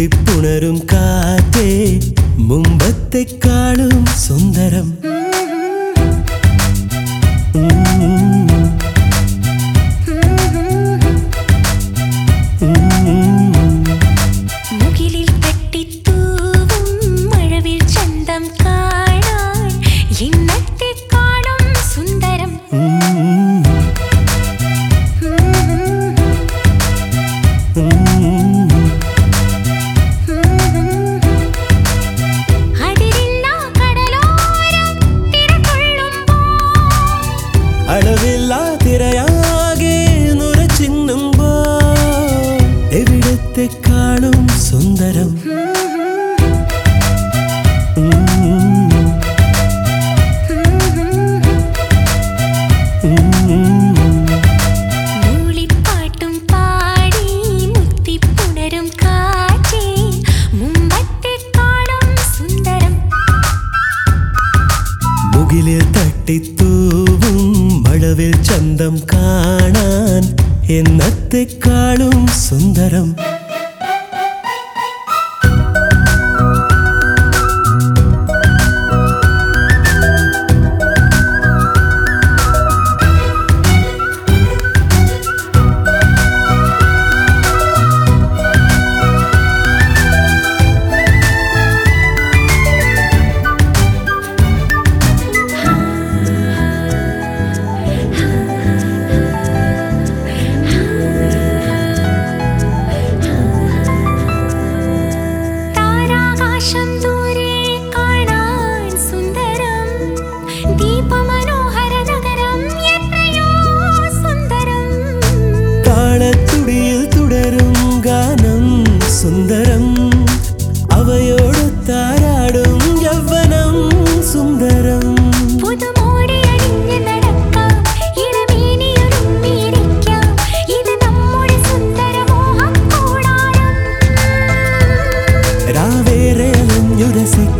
திப்புணரும் காத்தே மும்பத்தை காணும் சுந்தரம். അളവില്ലാ തിരയാകെ നുരച്ചിന്നുമ്പോ എവിടത്തെക്കാളും സുന്ദരം. മുകിലിൽ തട്ടി ചന്തം കാണാൻ എന്നത്തെക്കാളും സുന്ദരം desde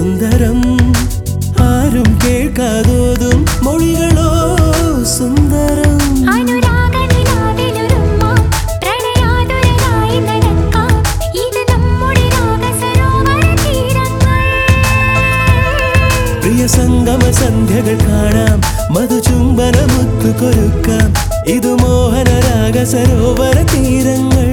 സുന്ദരം. ആരും കേൾക്കാതോതും മൊഴികളോ സുന്ദരം. പ്രിയ സംഗമ സന്ധ്യകൾ കാണാം മധുചുംബന മുത്തു കൊരുക്കാം. ഇത് മോഹന രാഗ സരോവര തീരങ്ങൾ